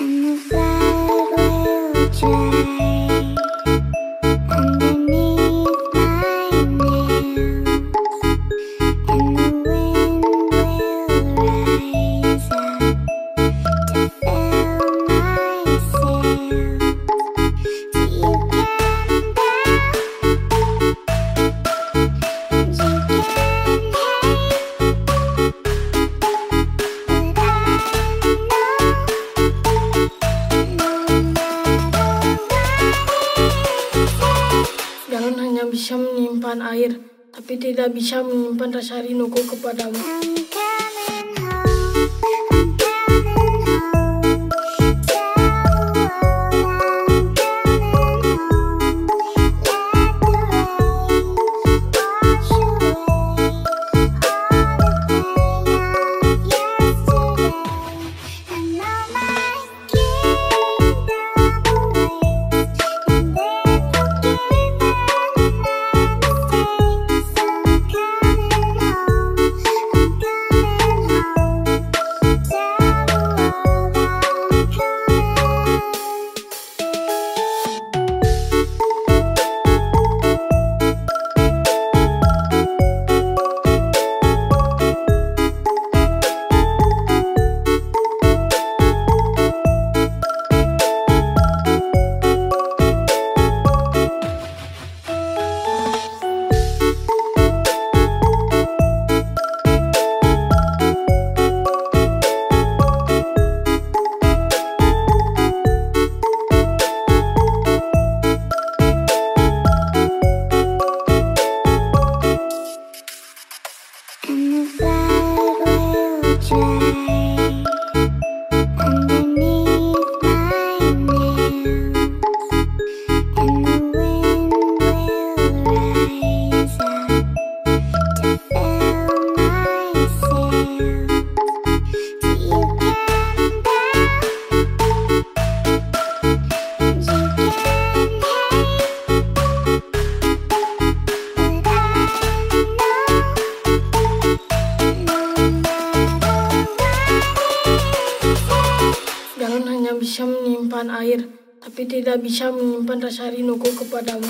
and the sad will change. Hanya bisa menyimpan air, tapi tidak bisa menyimpan rasa rinduku kepadamu. train. Hanya bisa menyimpan air, tapi tidak bisa menyimpan rasa rinduku kepadamu.